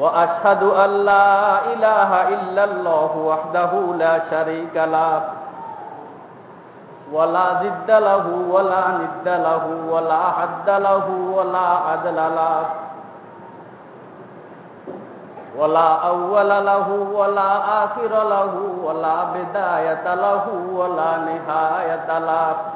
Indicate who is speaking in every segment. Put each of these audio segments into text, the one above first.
Speaker 1: وأشهد أن لا إله إلا الله وحده لا شريك له ولا ضد له ولا ند له ولا حد له ولا عدل له ولا أول له ولا آخر له ولا بداية له ولا نهاية له.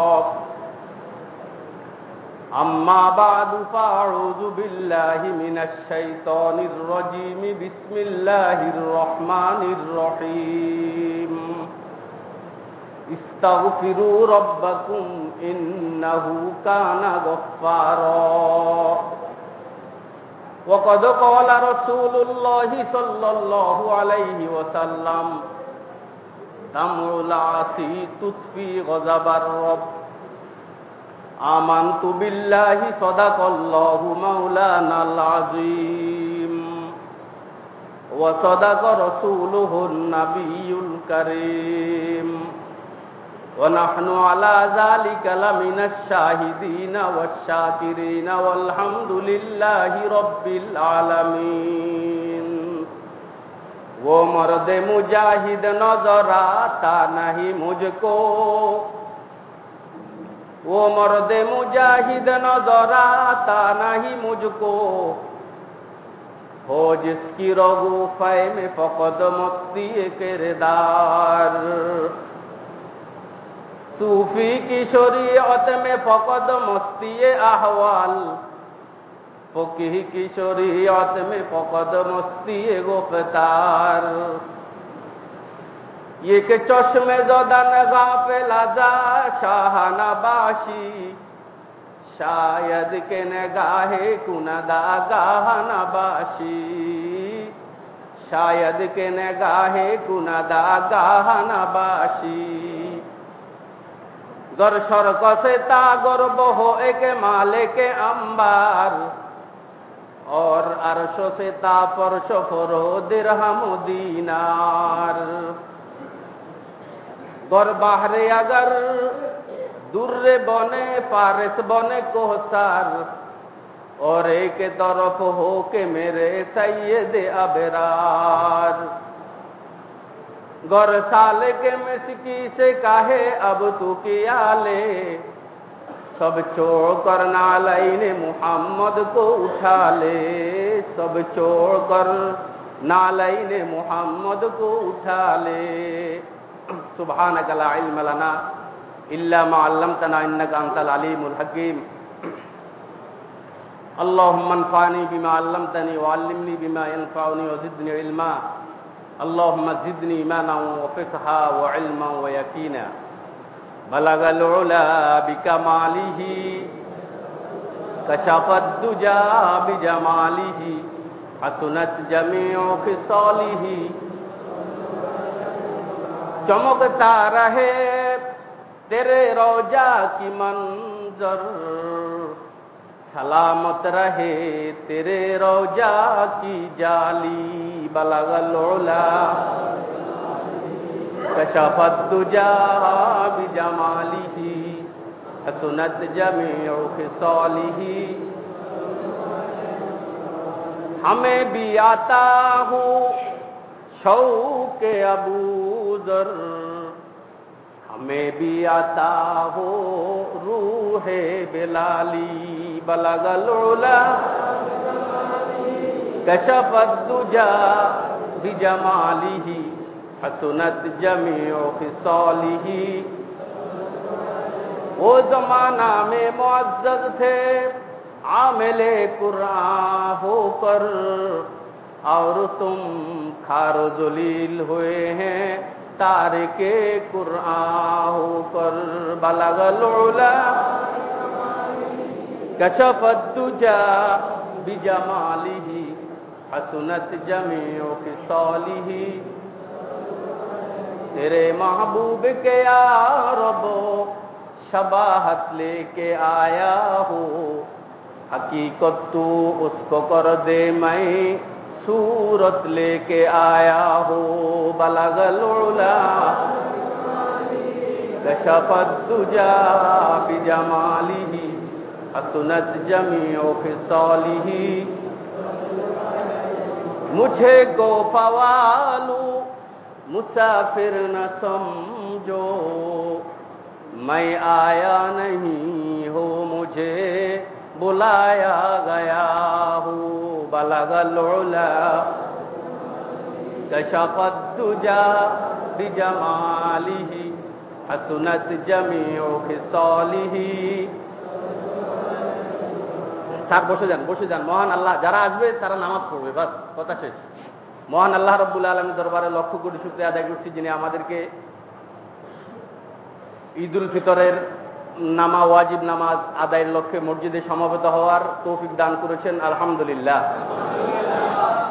Speaker 1: أما بعد فأعوذ بالله من الشيطان الرجيم بسم الله الرحمن الرحيم استغفروا ربكم إنه كان غفارا وقد قال رسول الله صلى الله عليه وسلم دمع العصي تطفي غضب الرب আমান্তু বিল্লাহি সদাকল্লাহু মাওলানাল আযীম। ওয়া সাদাক রাসূলুহুন নাবিয়ুল কারীম। ওয়া নাহনু আলা যালিকা লামিনাশ শাহিদিন ওয়াশ শাকিরিন ওয়াল হামদুলিল্লাহি রাব্বিল আলামিন। वो मर्द मुजाहिद नजर आता नहीं मुझको वो मर्द मुजाहिद नजर आता नहीं मुझको हो जिसकी रगू फै में फकद मस्ती किरदार सूफी की शरीयत में फकद मस्ती अहवाल फकी की शरीयत में फकद मस्ती गुफ्तार ये के चश्मे जदन गाफिला जा शाहाना बाशी शायद के नगाहे कुनदा गाहना बाशी शायद के नगाहे कुनदा गाहना बाशी गर সরক से तागर बहो एक माले के अंबार और अरश से तापर शफरो दिरहम दीनार بر باہر اگر در بنے پارس بنے کو سار اور ایک طرف ہو کے میرے سید ابرار۔ گور سال کے مسکی سے کہے اب تو کیا لے؟ سب چوڑ کر نالین محمد کو اٹھا لے۔ سب چوڑ کر نالین محمد کو اٹھا لے۔ سبحانك لا علم لنا إلا ما علمتنا إنك أنت العليم الحكيم. اللهم انفعني بما علمتني وعلمني بما ينفعني وزدني علما. اللهم زدني إيمانا وفقها وعلما ويقينا. بلغ العلا بكماله كشف الدجى بجماله حسنت جميع خصاله. چمکتا رہے تیرے روجا کی منظر سلامت رہے تیرے روجا کی جالی بلغ العلا کشفت دجا بجمالی حسنت جمیع خصالی ہمیں بھی آتا ہوں شوق ابو در ہمیں بھی عطا ہو روح بلالی، بلغ العلا۔ کشف الدجا بجماله حسنت جمیع خصاله وہ زمانہ میں معزز تھے، عاملِ قرآن ہو کر اور تم ہارو دلیل ہوئے ہیں تار کے قرآن پر بلغ العلا کشف الدجا بجمالہ حسنت جمیع خصالہ تیرے محبوب کے یا رب شباہت لے کے آیا ہو حقیقت تو اس کو کر دے میں سورت لے کے آیا ہو بلغ لولا کشفت دجا، بجمالی، حسنت جمیع خصالہ مجھے گو پوالو مسافر نہ سمجھو، میں آیا نہیں ہو مجھے बुलाया गया हूँ बलगलोला कशफुजा बिजमाली हसनत जमियो खिसौली থাক বসে যান বসে যান মহান আল্লাহ যারা আসবে তারা নামাজ পড়বে বাস কথা শেষ মহান আল্লাহ রব্বুল আলমী দরবারে লক্ষ্য কোটি সূত্রে আদায় করছি যিনি আমাদেরকে ঈদ উল ফিতরের নামা ওয়াজিব নামাজ আদায়ের লক্ষ্যে মসজিদে সমবেত হওয়ার তৌফিক দান করেছেন, আলহামদুলিল্লাহ।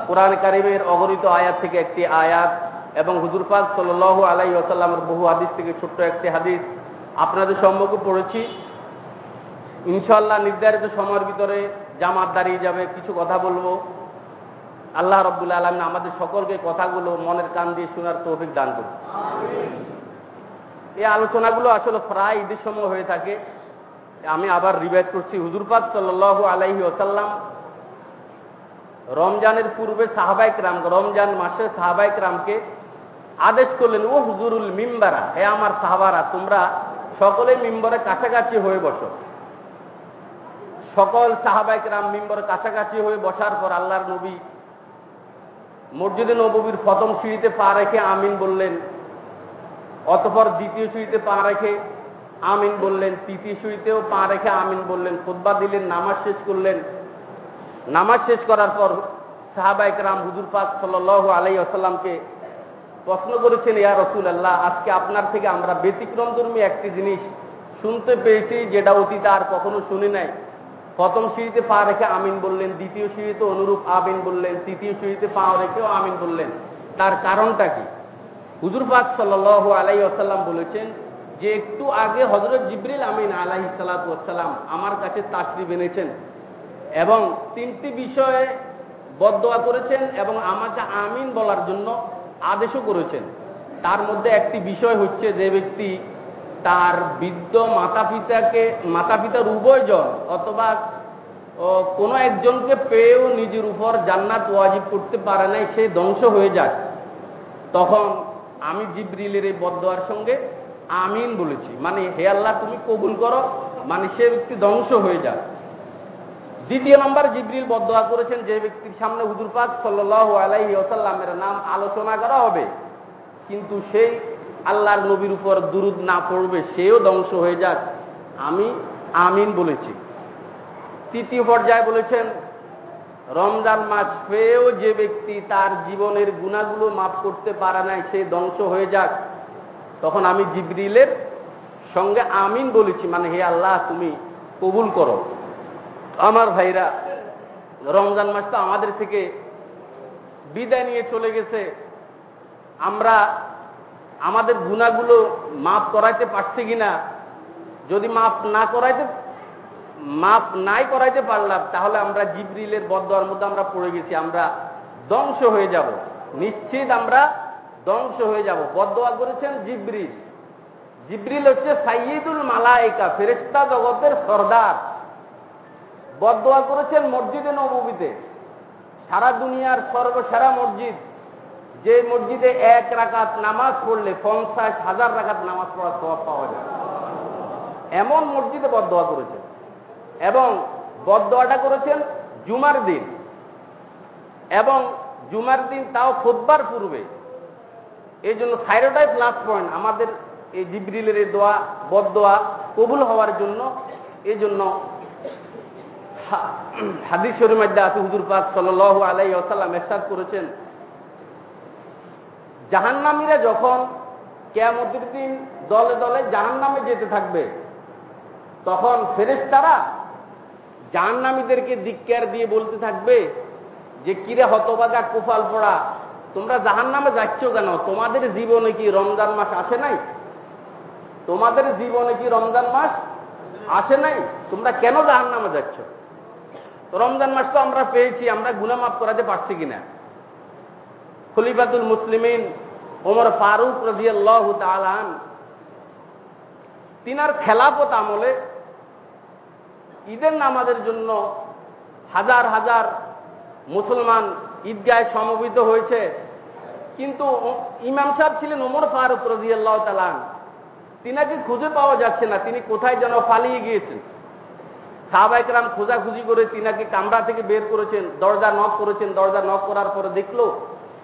Speaker 1: কোরআন কারিমের অগণিত আয়াত থেকে একটি আয়াত এবং হুজুর পাক সাল আলাই আসাল্লামের বহু হাদিস থেকে ছোট্ট একটি হাদিস আপনাদের সম্মুখে পড়েছি। ইনশাল্লাহ নির্ধারিত সময়ের ভিতরে জামাত দাঁড়িয়ে যাবে, কিছু কথা বলব। আল্লাহ রব্বুল আলম আমাদের সকলকে কথাগুলো মনের কান দিয়ে শোনার তৌফিক দান করুন। এই আলোচনাগুলো আসলে প্রায় ঈদের সময় হয়ে থাকে। আমি আবার রিভাইজ করছি। হুজুরপাত সাল আলাইহি ওসাল্লাম রমজানের পূর্বে সাহাবাইক রাম রমজান মাসে সাহাবাইক রামকে আদেশ করলেন, ও হুজুরুল মিম্বারা, হে আমার সাহাবারা, তোমরা সকলে মিম্বরে কাছাকাছি হয়ে বসো। সকল সাহাবাইক রাম মিম্বরে কাছাকাছি হয়ে বসার পর আল্লাহর নবী মসজিদে নবীর প্রথম সিঁড়িতে পা রেখে আমিন বললেন অতপর দ্বিতীয় সিঁড়িতে পা রেখে আমিন বললেন, তৃতীয় সিঁড়িতেও পা রেখে আমিন বললেন খোদবা দিলেন, নামাজ শেষ করলেন। নামাজ শেষ করার পর সাহাবাইক রাম হুজুর পাক সাল আলাই আসাল্লামকে প্রশ্ন করেছেন, ইয়া রসুল আল্লাহ আজকে আপনার থেকে আমরা ব্যতিক্রমধর্মী একটি জিনিস শুনতে পেয়েছি, যেটা অতীতে আর কখনো শুনি নাই। প্রথম সিঁড়িতে পা রেখে আমিন বললেন, দ্বিতীয় সিঁড়িতে অনুরূপ আমিন বললেন, তৃতীয় সিঁড়িতে পা রেখেও আমিন বললেন। তার কারণটা কি? হুজুর পাক সাল আলাই আসাল্লাম বলেছেন যে একটু আগে হজরত জিবরিল আমিন আলাহি সালাতাম আমার কাছে তাসরি বেনেছেন এবং তিনটি বিষয়ে বদোয়া করেছেন এবং আমাকে আমিন বলার জন্য আদেশও করেছেন। তার মধ্যে একটি বিষয় হচ্ছে যে ব্যক্তি তার বৃদ্ধ মাতা পিতাকে মাতা পিতার উভয়জন অথবা কোনো একজনকে পেয়েও নিজের উপর জান্নাত ওয়াজিব করতে পারে নাই, সে ধ্বংস হয়ে যায়। তখন আমি জিব্রিলের এই বদোয়ার সঙ্গে আমিন বলেছি। মানে হে আল্লাহ, তুমি কবুল করো। মানে সে ব্যক্তি ধ্বংস হয়ে যায় দ্বিতীয় নম্বর, জিব্রিল বদোয়া করেছেন যে ব্যক্তির সামনে হুজুর পাক সাল্লাহ আলাইহি ওসাল্লামের নাম আলোচনা করা হবে। কিন্তু সেই আল্লাহর নবীর উপর দুরুদ না পড়বে, সেও ধ্বংস হয়ে যাক। আমি আমিন বলেছি। তৃতীয় পর্যায়ে বলেছেন রমজান মাস হয়েও যে ব্যক্তি তার জীবনের গুণাগুলো মাফ করতে পারে নাই, সে ধ্বংস হয়ে যাক। তখন আমি জিবরিলের সঙ্গে আমিন বলেছি মানে হে আল্লাহ, তুমি কবুল করো। আমার ভাইরা, রমজান মাস তো আমাদের থেকে বিদায় নিয়ে চলে গেছে। আমরা আমাদের গুণাগুলো মাফ করাইতে পারছি কিনা, যদি মাফ না করাইতে মাফ নাই করাইতে পারলাম, তাহলে আমরা জিবরিলের বদয়ার মধ্যে আমরা পড়ে গেছি, আমরা ধ্বংস হয়ে যাব। নিশ্চিত আমরা ধ্বংস হয়ে যাব। বদোয়া করেছেন জিবরিল। জিব্রিল হচ্ছে সাইয়দুল মালাইকা ফেরেস্তা জগতের সর্দার। বদোয়া করেছেন মসজিদে নবীতে সারা দুনিয়ার সর্বসেরা মসজিদ। যে মসজিদে এক রাকাত নামাজ পড়লে পঞ্চাশ হাজার রাকাত নামাজ পড়ার স্বভাব পাওয়া যায়। এমন মসজিদে বদোয়া করেছেন। এবং বদোয়াটা করেছেন জুমার দিন। এবং জুমার দিন তাও খোদবার পূর্বে। এই জন্য থাইরোটাই প্লাস পয়েন্ট আমাদের এই জিব্রিলের এই দোয়া বদোয়া কবুল হওয়ার জন্য। এই জন্য হাদিস শরীর মধ্যে আছে, হুজুর পাক সাল আলাই আসাল্লাম এরশাদ করেছেন। জাহান্নামীরা যখন কেয়ামতের দিন দলে দলে জাহান্নামে যেতে থাকবে, তখন ফেরেশতারা জাহান্নামীদেরকে দিক্কার দিয়ে বলতে থাকবে যে, কিরে হতবাগা কুফাল পড়া, তোমরা জাহান নামে যাচ্ছ কেন? তোমাদের জীবনে কি রমজান মাস আসে নাই? তোমাদের জীবনে কি রমজান মাস আসে নাই? তোমরা কেন জাহান নামে যাচ্ছ রমজান মাস তো আমরা পেয়েছি, আমরা গুনামাফ করাতে পারছি কিনা? খলিফাতুল মুসলিমিন ওমর ফারুক তালান তিনার খেলাপত আমলে ঈদের নামাজের জন্য হাজার হাজার মুসলমান ঈদগায় সমবেত হয়েছে। কিন্তু ইমাম সাহেব ছিলেন ওমর ফারুক রাজিয়াল্লাহ তালান তিনাকে খুঁজে পাওয়া যাচ্ছে না, তিনি কোথায় যেন পালিয়ে গিয়েছেন। সাহাবাইকরাম খোঁজাখুঁজি করে তিনাকে কামরা থেকে বের করেছেন, দরজা নক করেছেন, দরজা নক করার পরে দেখল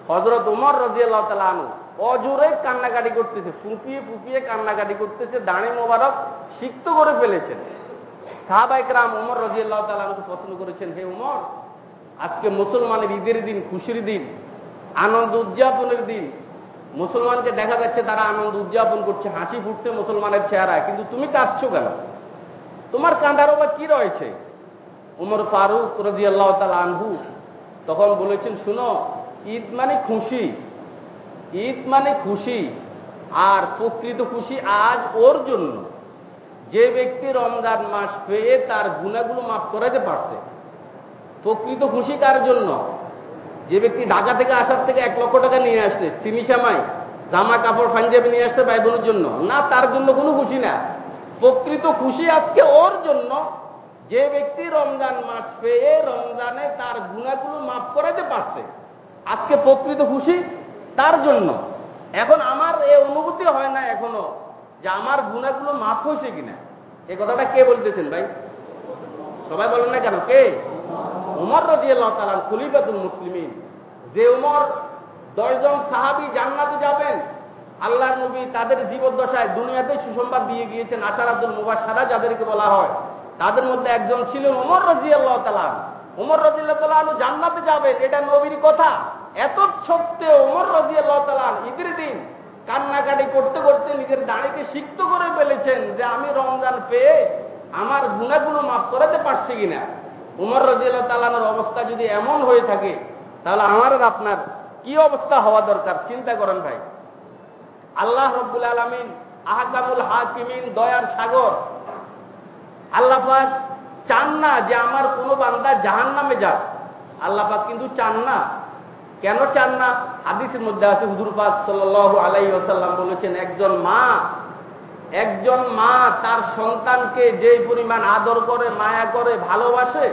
Speaker 1: হজরত উমর রাজিয়াল্লাহ তালানু অজোরে কান্নাকাটি করতেছে, ফুঁপিয়ে ফুঁপিয়ে কান্নাকাটি করতেছে, দাঁড়ে মোবারক সিক্ত করে ফেলেছেন। সাহাবাইকরাম উমর রাজিয়াল্লাহ তালানুকে পছন্দ করেছেন, হে উমর, আজকে মুসলমানের ঈদের দিন, খুশির দিন, আনন্দ উদযাপনের দিন, মুসলমানকে দেখা যাচ্ছে তারা আনন্দ উদযাপন করছে, হাসি ফুটছে মুসলমানের চেহারায়, কিন্তু তুমি কাঁদছো কেন? তোমার কাঁদারও বা কি রয়েছে? উমর ফারুক রাজি আল্লাহ তালা আনহু তখন বলেছেন, শুনো, ঈদ মানে খুশি, ঈদ মানে খুশি, আর প্রকৃত খুশি আজ ওর জন্য। যে ব্যক্তি রমজান মাস পেয়ে তার গুণাগুলো মাফ করাতে পারছে, প্রকৃত খুশি কার জন্য? যে ব্যক্তি ঢাকা থেকে আসার থেকে এক লক্ষ টাকা নিয়ে আসছে সিমিসামাই জামা কাপড় পাঞ্জাবি নিয়ে আসছে ভাই বোনের জন্য, না তার জন্য কোনো খুশি না। প্রকৃত খুশি আজকে ওর জন্য, যে ব্যক্তি রমজান মাস পেয়ে রমজানে তার গুণাগুলো মাফ করাতে পারছে, আজকে প্রকৃত খুশি তার জন্য। এখন আমার এ অনুভূতি হয় না এখনও। যে আমার গুণাগুলো মাফ হয়েছে কিনা? এ কথাটা কে বলতেছেন ভাই? সবাই বলেন না কেন? কে? উমর রাজি আল্লাহ তালান খলিফাতুল মুসলিমিন। যে উমর দশজন সাহাবি জান্নাতে যাবেন আল্লাহ নবী তাদের জীবদ্দশায় দুনিয়াতে সুসংবাদ দিয়ে গিয়েছেন আশার আব্দুল মুবাসারা যাদেরকে বলা হয়। তাদের মধ্যে একজন ছিলেন উমর রাজি আল্লাহ তালান উমর রাজি আল্লাহ তালান জান্নাতে যাবেন, এটা নবীর কথা। এত সত্ত্বেও উমর রাজি আল্লাহ তালান ঈদের দিন কান্নাকাটি করতে করতে নিজের দাঁড়িকে সিক্ত করে ফেলেছেন যে আমি রমজান পেয়ে আমার গুণাগুলো মাফ করাতে পারছি কিনা? উমর রাজিয়াল তালানোর অবস্থা যদি এমন হয়ে থাকে, তাহলে আমার আর আপনার কি অবস্থা হওয়া দরকার? চিন্তা করেন ভাই। আল্লাহ রব্বুল আলমিন আহকামুল হাকিমিন দয়ার সাগর। আল্লাহ চান না যে আমার কোনো বান্দা জাহান নামে যাক। আল্লাহ কিন্তু চান না। কেন চান না? হাদিসের মধ্যে আছে, হুজুর পাক সাল আলাই আসাল্লাম বলেছেন, একজন মা একজন মা তার সন্তানকে যে পরিমাণ আদর করে, মায়া করে, ভালোবাসে,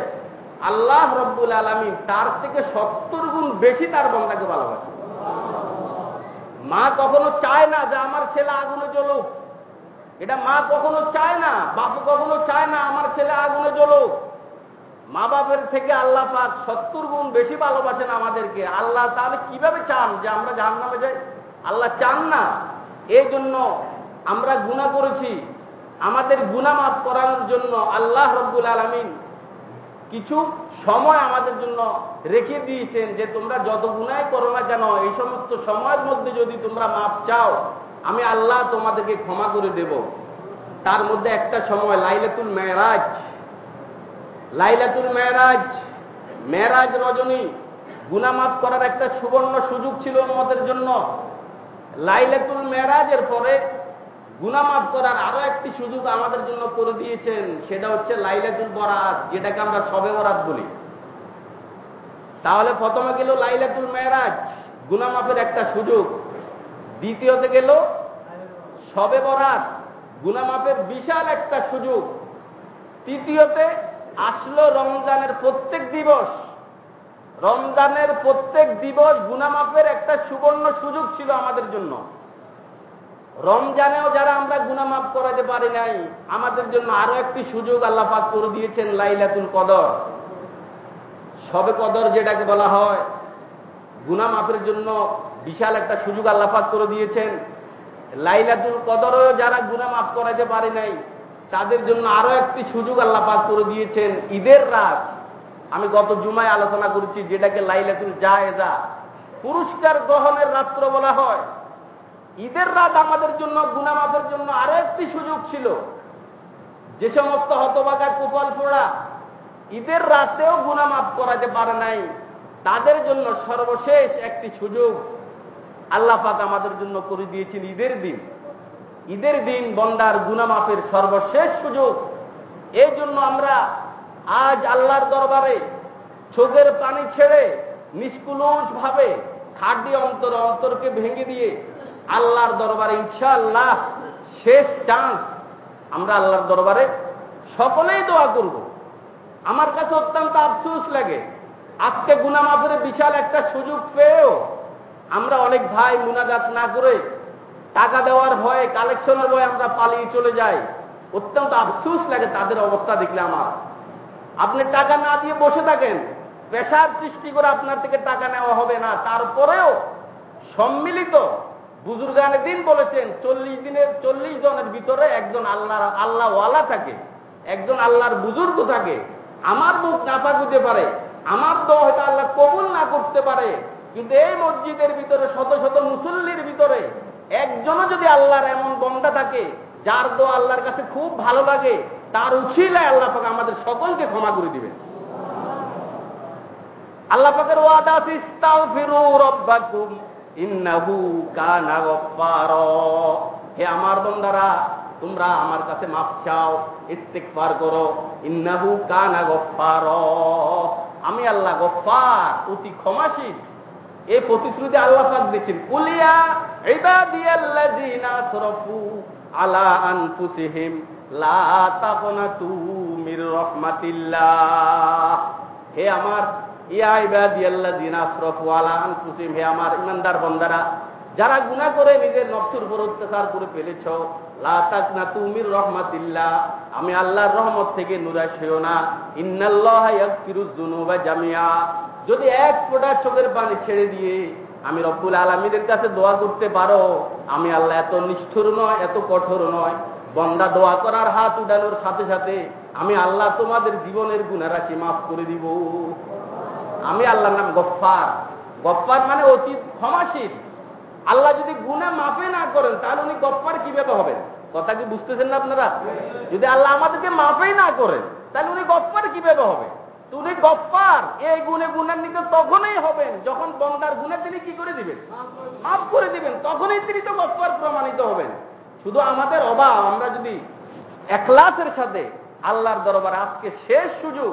Speaker 1: আল্লাহ রব্বুল আলমী তার থেকে সত্তর গুণ বেশি তার বন্ধাকে ভালোবাসে। মা কখনো চায় না যে আমার ছেলে আগুনে জ্বলুক। এটা মা কখনো চায় না, বাপু কখনো চায় না, আমার ছেলে আগুনে জ্বলুক। মা বাপের থেকে আল্লাহ পাক সত্তর গুণ বেশি ভালোবাসেন আমাদেরকে। আল্লাহ তাহলে কীভাবে চান যে আমরা জাহান নামে যাই? আল্লাহ চান না। এই জন্য আমরা গুণা করেছি। আমাদের গুণা মাফ করানোর জন্য আল্লাহ রব্বুল আলমিন কিছু সময় আমাদের জন্য রেখে দিয়েছেন যে তোমরা যত গুণাই করো না কেন, এই সমস্ত সময়ের মধ্যে যদি তোমরা মাপ চাও, আমি আল্লাহ তোমাদেরকে ক্ষমা করে দেব। তার মধ্যে একটা সময় লাইলাতুল মেয়েরাজ লাইলাতুল মেয়েরাজ। মেয়েরাজ রজনী। গুনামাফ করার একটা সুবর্ণ সুযোগ ছিল আমাদের জন্য। লাইলাতুল মেয়েরাজের পরে গুনামাফ করার আরও একটি সুযোগ আমাদের জন্য করে দিয়েছেন, সেটা হচ্ছে লাইলাতুল বরাত, যেটাকে আমরা সবে বরাত বলি। তাহলে প্রথমে গেল লাইলাতুল মেয়েরাজ, গুনামাফের একটা সুযোগ। দ্বিতীয়তে গেল সবে বরাত গুনামাপের বিশাল একটা সুযোগ। তৃতীয়তে আসলো রমজানের প্রত্যেক দিবস। রমজানের প্রত্যেক দিবস গুনামাপের একটা সুবর্ণ সুযোগ ছিল আমাদের জন্য। রমজানেও যারা আমরা গুনামাপ করাতে পারি নাই, আমাদের জন্য আরও একটি সুযোগ আল্লাহ পাক করে দিয়েছেন লাইলাতুল কদর। সবে কদর যেটাকে বলা হয় গুনামাপের জন্য বিশাল একটা সুযোগ আল্লাহ পাক করে দিয়েছেন। লাইলাতুল কদরও যারা গুনামাপ করাতে পারে নাই তাদের জন্য আরও একটি সুযোগ আল্লাহ পাক করে দিয়েছেন ঈদের রাত। আমি গত জুমায় আলোচনা করেছি, যেটাকে লাইলাতুল জায়েজা, পুরস্কার গ্রহণের রাত্র বলা হয়। ঈদের রাত আমাদের জন্য, গুনামাফের জন্য আরও একটি সুযোগ ছিল। যে সমস্ত হতবাগার কুপল পোড়া ঈদের রাতেও গুনামাফ করাতে পারে নাই, তাদের জন্য সর্বশেষ একটি সুযোগ আল্লাহ পাক আমাদের জন্য করে দিয়েছেন ঈদের দিন। ঈদের দিন বন্দার গুনামাফের সর্বশেষ সুযোগ। এই জন্য আমরা আজ আল্লাহর দরবারে চোখের পানি ছেড়ে নিষ্কুলুষ ভাবে খাড্ডি অন্তর অন্তরকে ভেঙে দিয়ে আল্লাহর দরবারে ইনশাআল্লাহ শেষ চান্স আমরা আল্লাহর দরবারে সকলেই দোয়া করব। আমার কাছে অত্যন্ত আফসুস লাগে। আজকে গুনামাফের বিশাল একটা সুযোগ পেয়েও আমরা অনেক ভাই মুনাজাত না করে টাকা দেওয়ার ভয়ে কালেকশনের ভয়ে আমরা পালিয়ে চলে যাই। অত্যন্ত আফসুস লাগে তাদের অবস্থা দেখলে আমার। আপনি টাকা না দিয়ে বসে থাকেন পেশার সৃষ্টি করে আপনার থেকে টাকা নেওয়া হবে না। তারপরেও সম্মিলিত বুজুর্গানের দিন বলেছেন, চল্লিশ দিনের, চল্লিশ জনের ভিতরে একজন আল্লাহ আল্লাহ ওয়ালা থাকে, একজন আল্লাহর বুজুর্গ থাকে। আমার মুখ নাপাক হতে পারে, আমার তো হয়তো আল্লাহ কবুল না করতে পারে, কিন্তু এই মসজিদের ভিতরে শত শত মুসল্লির ভিতরে একজনও যদি আল্লাহর এমন বন্ধা থাকে, যার দো আল্লাহর কাছে খুব ভালো লাগে, তার উচিলায় আল্লাহ পাক আমাদের সকলকে ক্ষমা করে দিবেন। আল্লাহ পাকের ওয়াদা ইস্তাগফিরু রাব্বাকুম, ইন্নাহু কানা গফফারা। হে আমার বন্দারা, তোমরা আমার কাছে মাফ চাও, ইস্তিগফার করো, ইন্নাহু কানা গফফারা। আমি আল্লাহ গফফার, অতি ক্ষমাশীল এই প্রতিশ্রুতি আল্লাহ পাক দিয়েছেন। কুলিয়া ইবাদিয়াল্লাযিনা আসরাফু আলা আনফুসিহিম, লা তাকনাতু মির রাহমাতিল্লাহ। হে আমার ইয়া ইবাদিয়াল্লাযিনা আসরাফু আলা আনফুসিহিম, হে আমার ইমানদার বান্দারা, যারা গুনাহ করে নিজের নফসের উপর অত্যাচার করে ফেলেছ, লা তাকনাতু মির রাহমাতিল্লাহ, আমি আল্লাহর রহমত থেকে নিরাশ হইও না। ইন্নাল্লাহা ইয়াগফিরুয যুনুবা জামিয়া যদি এক ফোঁটা চোখের পানি ছেড়ে দিয়ে আমি রব্বুল আলমীদের কাছে দোয়া করতে পারো, আমি আল্লাহ এত নিষ্ঠুর নয়, এত কঠোর নয়। বন্দা দোয়া করার হাত উঠানোর সাথে সাথে আমি আল্লাহ তোমাদের জীবনের গুণারাশি মাফ করে দিব। আমি আল্লাহর নাম গফ্ফার। গফ্ফার মানে অতীত ক্ষমাশীল। আল্লাহ যদি গুণা মাফে না করেন, তাহলে উনি গফ্ফার কীভাবে হবেন? কথা কি বুঝতেছেন না আপনারা? যদি আল্লাহ আমাদেরকে মাফেই না করেন, তাহলে উনি গফ্ফার কীভাবে হবে? উনি গপ্পার এই গুণে গুণান্বিত তখনই হবেন যখন বন্দার গুণে তিনি কি করে দিবেন? মাফ করে দিবেন। তখনই তিনি তো গপ্পার প্রমাণিত হবেন। শুধু আমাদের অভাব আমরা যদি একলাসের সাথে আল্লাহর দরবারে আজকে শেষ সুযোগ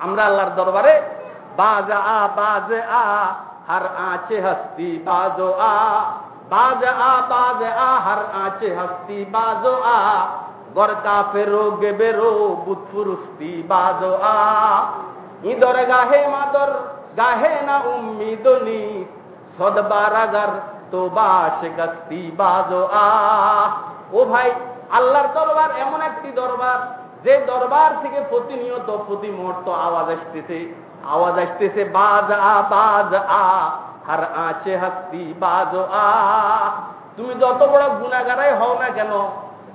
Speaker 1: আমরা আল্লাহর দরবারে বাজা আ বাজে আ হার আঁচে হস্তি বাজো আ বাজ আ বাজ আ হার আঁচে হস্তি বাজো আ গর কাফেরো গেবেরো বুৎফুরুস্তি বাজো আ। ইদর গাহে মাদর, গাহে না উম্মিদনি সদবারাগার তো বাস গস্তি বাজো আ ও ভাই, আল্লাহর দরবার এমন একটি দরবার, যে দরবার থেকে প্রতিনিয়ত প্রতি মুহূর্ত আওয়াজ আসতেছে। আওয়াজ আসতেছে, বাজ আ বাজ আ হার আঁচে হাস্তি বাজ আ তুমি যত বড় গুণাগারাই হও না কেন,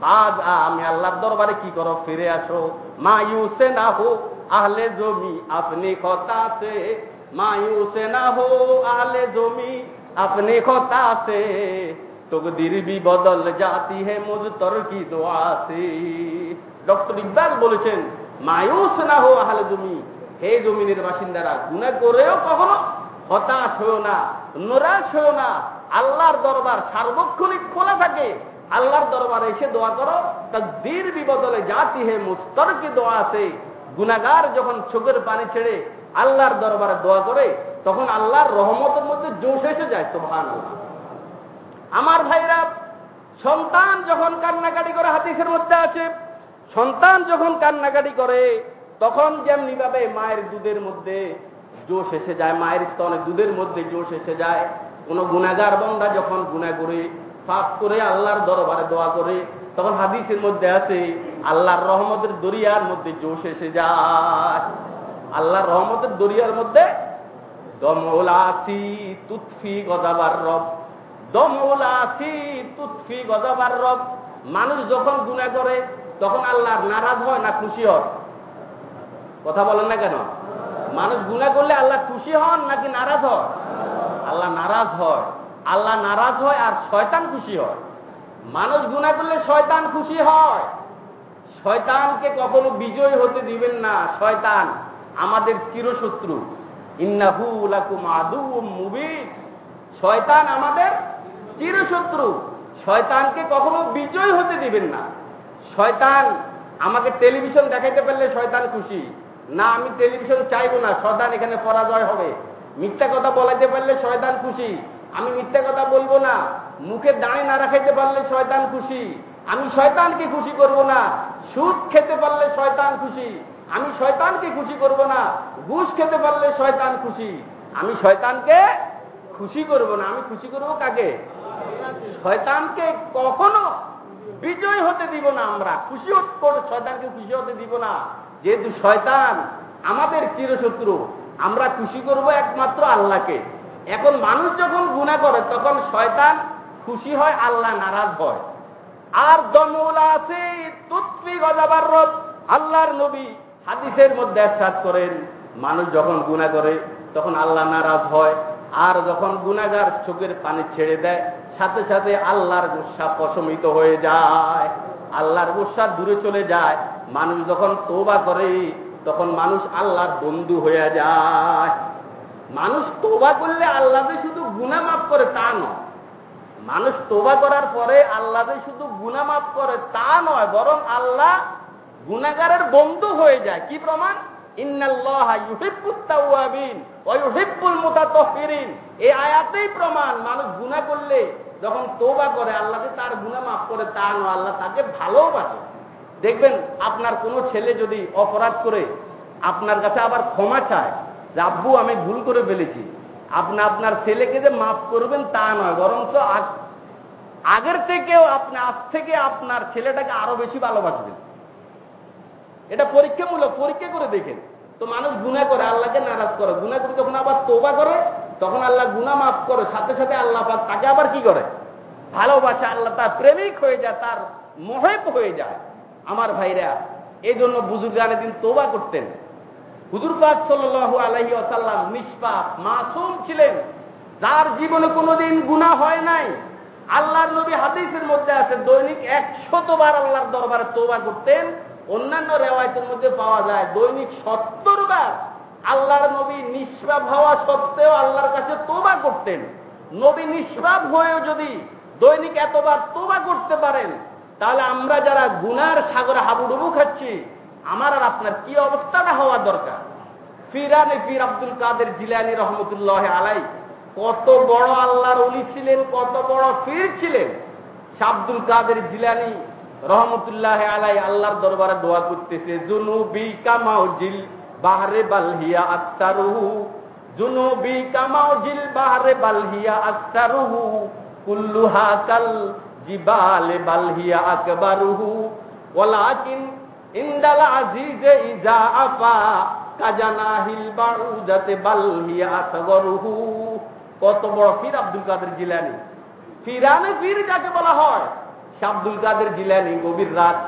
Speaker 1: বাজ আ আমি আল্লাহর দরবারে কি করো, ফিরে আসো। মায়ুসে না হো আহলে জমি, আপনি কথা সে মায়ুসে না হো আহলে জমি, আপনি কথা সে তকদির বি বদল জাতি হে মুজ তরকি দোয়া আছে ডক্টর ইকবাল বলেছেন, মায়ুস না হো আহলে জমি, হে জমিনের বাসিন্দারা গুণা করেও কখনো হতাশ হয়েও না, নরাশ হয়েও না। আল্লাহর দরবার সার্বক্ষণিক খোলা থাকে। আল্লাহর দরবার এসে দোয়া করো তার দীর বিবদলে জাতি হে মুস্তরকে দোয়া আছে গুনাগার যখন চোখের পানি ছেড়ে আল্লাহর দরবারে দোয়া করে, তখন আল্লাহর রহমতের মধ্যে জোশ এসে যায় সোহান আমার ভাইরা, সন্তান যখন কান্নাকাটি করে হাতিসের মধ্যে আছে সন্তান যখন কান্নাকাটি করে, তখন যেমনি ভাবে মায়ের দুধের মধ্যে জোশ এসে যায়, মায়ের স্তনে দুধের মধ্যে জোশ এসে যায়, কোন গুণাগার বন্ধা যখন গুণা করে, পাপ করে আল্লাহর দরবারে দোয়া করে তখন হাদিসের মধ্যে আছে, আল্লাহর রহমতের দরিয়ার মধ্যে জোশ এসে যায়। আল্লাহর রহমতের দরিয়ার মধ্যে, দমৌলাসি তুৎফি গজাবার রব। দমৌলাসি তুৎফি গজাবার রব। মানুষ যখন গুণা করে, তখন আল্লাহর নারাজ হয় না খুশি হয় কথা বলেন না কেন? মানুষ গুণা করলে আল্লাহ খুশি হন নাকি নারাজ হয় আল্লাহ নারাজ হয়। আল্লাহ নারাজ হয় আর শয়তান খুশি হয়। মানুষ গুণা করলে শয়তান খুশি হয়। শয়তানকে কখনো বিজয় হতে দিবেন না। শয়তান আমাদের চিরশত্রু। মুবিন। শয়তান আমাদের চিরশত্রু। শয়তানকে কখনো বিজয় হতে দিবেন না। শয়তান আমাকে টেলিভিশন দেখাইতে পারলে শয়তান খুশি। না, আমি টেলিভিশন চাইব না। শয়তান এখানে পরাজয় হবে। মিথ্যা কথা বলাইতে পারলে শয়তান খুশি। আমি মিথ্যা কথা বলব না। মুখে দাঁড়ি না রাখাইতে পারলে শয়তান খুশি। আমি শয়তানকে খুশি করব না। সুদ খেতে পারলে শয়তান খুশি। আমি শয়তানকে খুশি করব না। ঘুষ খেতে পারলে শয়তান খুশি। আমি শয়তানকে খুশি করব না। আমি খুশি করব কাকে? শয়তানকে কখনো বিজয় হতে দিব না আমরা। খুশি শয়তানকে খুশি হতে দিব না। যেহেতু শয়তান আমাদের চিরশত্রু, আমরা খুশি করব একমাত্র আল্লাহকে। এখন মানুষ যখন গুণা করে, তখন শয়তান খুশি হয়, আল্লাহ নারাজ হয়। আর দমৌলা আছে তুৎপি গজাবার রব। আল্লাহর নবী হাদিসের মধ্যে একসাথ করেন, মানুষ যখন গুণা করে, তখন আল্লাহ নারাজ হয়। আর যখন গুণাগার চোখের পানি ছেড়ে দেয়, সাথে সাথে আল্লাহর গুসা প্রশমিত হয়ে যায়। আল্লাহর গুসা দূরে চলে যায়। মানুষ যখন তোবা করে, তখন মানুষ আল্লাহর বন্ধু হয়ে যায়। মানুষ তোবা করলে আল্লাহকে শুধু গুণা মাফ করে তা নয় মানুষ তোবা করার পরে আল্লাহ যে শুধু গুণা মাফ করে তা নয়, বরং আল্লাহ গুণাগারের বন্ধু হয়ে যায়। কি প্রমাণ? এই আয়াতেই প্রমাণ, মানুষ গুণা করলে যখন তোবা করে, আল্লাহ তার গুণা মাফ করে তা নয়, আল্লাহ তাকে ভালোবাসে। দেখবেন, আপনার কোনো ছেলে যদি অপরাধ করে, আপনার কাছে আবার ক্ষমা চায় যে, আব্বু, আমি ভুল করে ফেলেছি। আপনি আপনার ছেলেকে যে মাফ করবেন তা নয়, বরঞ্চ আগের থেকেও আপনি, আজ থেকে আপনার ছেলেটাকে আরও বেশি ভালোবাসবেন। এটা পরীক্ষামূলক, পরীক্ষা করে দেখেন। তো মানুষ গুণা করে, আল্লাহকে নারাজ করে। গুণা করে যখন আবার তোবা করে, তখন আল্লাহ গুণা মাফ করে, সাথে সাথে আল্লাহ তাকে আবার কি করে? ভালোবাসে, আল্লাহ তার প্রেমিক হয়ে যায়, তার মহেব হয়ে যায়। আমার ভাইরা, এই জন্য বুজুর্গানে দিন তোবা করতেন। হুজুর পাক সাল্লাহ আলহি আসাল্লাম নিষ্পাপ, মাসুম ছিলেন। যার জীবনে কোনোদিন গুণা হয় নাই। আল্লাহর নবী হাদিসের মধ্যে আছে, দৈনিক একশতবার আল্লাহর দরবারে তোবা করতেন। অন্যান্য রেওয়ায়তের মধ্যে পাওয়া যায়, দৈনিক সত্তর বার আল্লাহর নবী নিষ্পাপ হওয়া সত্ত্বেও আল্লাহর কাছে তোবা করতেন। নবী নিষ্পাপ হয়েও যদি দৈনিক এতবার তোবা করতে পারেন, তাহলে আমরা যারা গুনার সাগরে হাবুডুবু খাচ্ছি আমার আর আপনার কি অবস্থাটা হওয়া দরকার? ফিরানে ফির আব্দুল কাদের জিলানি রহমতুল্লাহ আলাই কত বড় আল্লাহর অলি ছিলেন, কত বড় ফির ছিলেন। আব্দুল কাদের জিলানি রহমতুল্লাহ আলাই আল্লাহর দরবারে দোয়া করতেছে জুনুবি কামাও জিল বাহারে বালহিয়া আক্তারুহু জুনুবি কামাও জিল বাহারে বালহিয়া আক্তারুহু কুল্লুহা কাল জিবালে বালহিয়া আকবারুহু ওলাকিন ইন্দাল আজিজে ইজা বালহিয়া আসগরুহু কত বড় ফির আব্দুল কাদের জিলানি। ফিরানে ফির যাকে বলা হয়, সে আব্দুল কাদের জিলানি, গভীর রাত।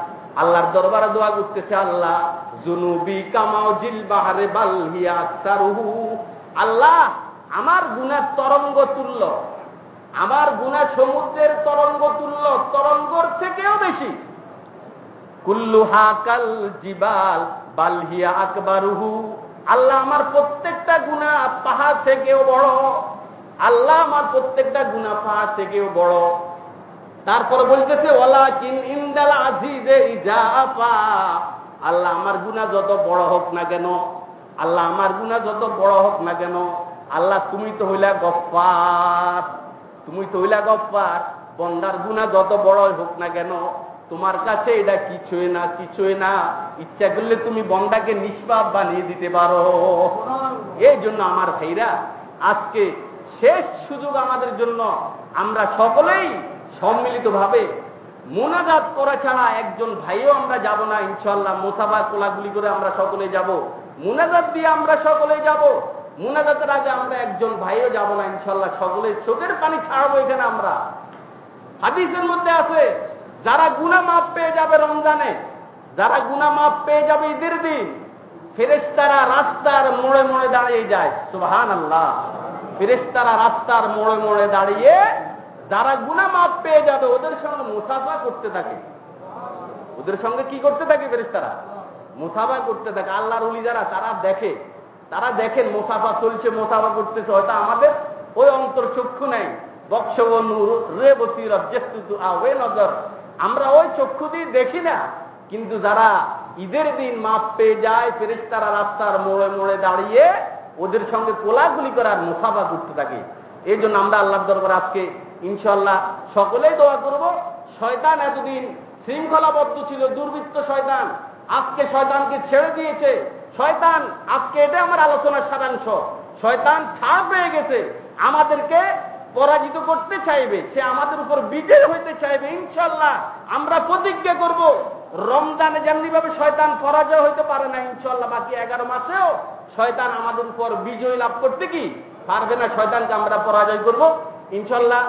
Speaker 1: আল্লাহর দরবারে দোয়া করতেছে আল্লাহ, জুনুবি কামাও জিল বাহারে বালহিয়া আক্তারুহু আল্লাহ, আমার গুণের তরঙ্গ তুল্য। আমার গুণা সমুদ্রের তরঙ্গ তুল্য, তরঙ্গর থেকেও বেশি। কুল্লুহা কাল জিবাল বালহিয়া আকবারুহু। আল্লাহ আমার প্রত্যেকটা গুণা পাহাড় থেকেও বড়। আল্লাহ আমার প্রত্যেকটা গুণা পাহাড় থেকেও বড়। তারপর বলতেছে ওলা কিন ইন্দাল আজিজে ইজা আপা আল্লাহ আমার গুণা যত বড় হোক না কেন, আল্লাহ আমার গুণা যত বড় হোক না কেন, আল্লাহ তুমি তো হইলা গফার তুমি তো হইলা গফার বন্দার গুণা যত বড় হোক না কেন তোমার কাছে এটা কিছুই না কিছুই না। ইচ্ছা করলে তুমি বন্দাকে নিষ্পাপ বানিয়ে দিতে পারো। এই জন্য আমার ভাইরা, আজকে শেষ সুযোগ আমাদের জন্য আমরা সকলেই সম্মিলিতভাবে মোনাজাত করা ছাড়া একজন ভাইও আমরা যাব না ইনশাল্লাহ মোসাফা কোলাগুলি করে আমরা সকলে যাব। মোনাজাত দিয়ে আমরা সকলে যাব। মোনাজাতের আগে আমরা একজন ভাইও যাব না ইনশাল্লাহ সকলে চোখের পানি ছাড়াবো এখানে আমরা। হাদিসের মধ্যে আছে যারা গুনা মাপ পেয়ে যাবে রমজানে, যারা গুনা মাপ পেয়ে যাবে ঈদের দিন ফেরেস্তারা রাস্তার মোড়ে মোড়ে দাঁড়িয়ে যায়। সুবাহান আল্লাহ ফেরেস্তারা রাস্তার মোড়ে মোড়ে দাঁড়িয়ে যারা গুনা মাপ পেয়ে যাবে, ওদের সঙ্গে মুসাফা করতে থাকে। ওদের সঙ্গে কি করতে থাকে ফেরেস্তারা মুসাফা করতে থাকে। আল্লাহর উলি যারা, তারা দেখে। তারা দেখেন মুসাফা চলছে, মুসাফা করতেছে, হয়তো আমাদের ওই অন্তর চক্ষু নেই। বক্সবনুর রে বসির আওয়ে নজর। আমরা ওই চক্ষু দিয়ে দেখি না, কিন্তু যারা ঈদের দিন মাপ পেয়ে যায় ফেরেস্তারা রাস্তার মোড়ে মোড়ে দাঁড়িয়ে ওদের সঙ্গে কোলাগুলি করার মুসাফা করতে থাকে। এই জন্য আমরা আল্লাহ দরবার আজকে ইনশাল্লাহ সকলেই দোয়া করব, শয়তান এতদিন শৃঙ্খলাবদ্ধ ছিল, দুর্বৃত্ত শয়তান, আজকে শয়তানকে ছেড়ে দিয়েছে। শয়তান, আজকে এটা আমার আলোচনার সারাংশ। শয়তান ছাড় পেয়ে গেছে, আমাদেরকে পরাজিত করতে চাইবে, সে আমাদের উপর বিজয় হইতে চাইবে ইনশাল্লাহ আমরা প্রতিজ্ঞা করব, রমজানে যেমনিভাবে শয়তান পরাজয় হইতে পারে না ইনশাল্লাহ বাকি এগারো মাসেও শয়তান আমাদের উপর বিজয় লাভ করতে কি পারবে না, শয়তানকে আমরা পরাজয় করব। ইনশাল্লাহ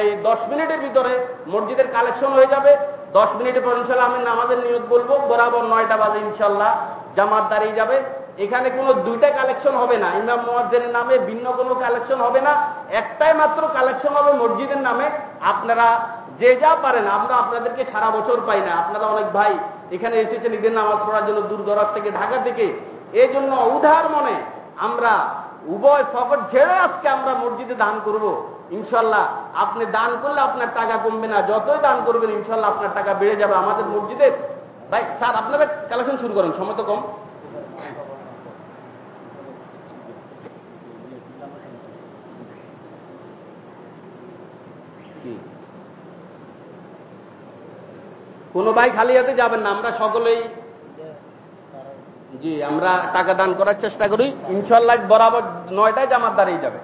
Speaker 1: এই দশ মিনিটের ভিতরে মসজিদের কালেকশন হয়ে যাবে। দশ মিনিটের পর ইনশাল্লাহ আমি নামাজের নিয়োগ বলব, বরাবর নয়টা বাজে ইনশাল্লাহ জামাত দাঁড়িয়ে যাবে। এখানে কোনো দুইটা কালেকশন হবে না। ইমাম মোয়াজ্জেনের নামে ভিন্ন কোনো কালেকশন হবে না। একটাই মাত্র কালেকশন হবে মসজিদের নামে। আপনারা যে যা পারেন, আমরা আপনাদেরকে সারা বছর পাই না। আপনারা অনেক ভাই এখানে এসেছেন ঈদের নামাজ পড়ার জন্য দূর দরাজ থেকে ঢাকা থেকে। এই জন্য উধার মনে আমরা উভয় ফকট ছেড়ে আজকে আমরা মসজিদে দান করব। ইনশাল্লাহ আপনি দান করলে আপনার টাকা কমবে না। যতই দান করবেন, ইনশাল্লাহ আপনার টাকা বেড়ে যাবে আমাদের মসজিদের ভাই, স্যার, আপনারা কালেকশন শুরু করেন, সময় তো কম। কোনো ভাই খালি হাতে যাবেন না, আমরা সকলেই জি, আমরা টাকা দান করার চেষ্টা করি। ইনশাল্লাহ বরাবর নয়টায় জামাত দাঁড়িয়ে যাবে।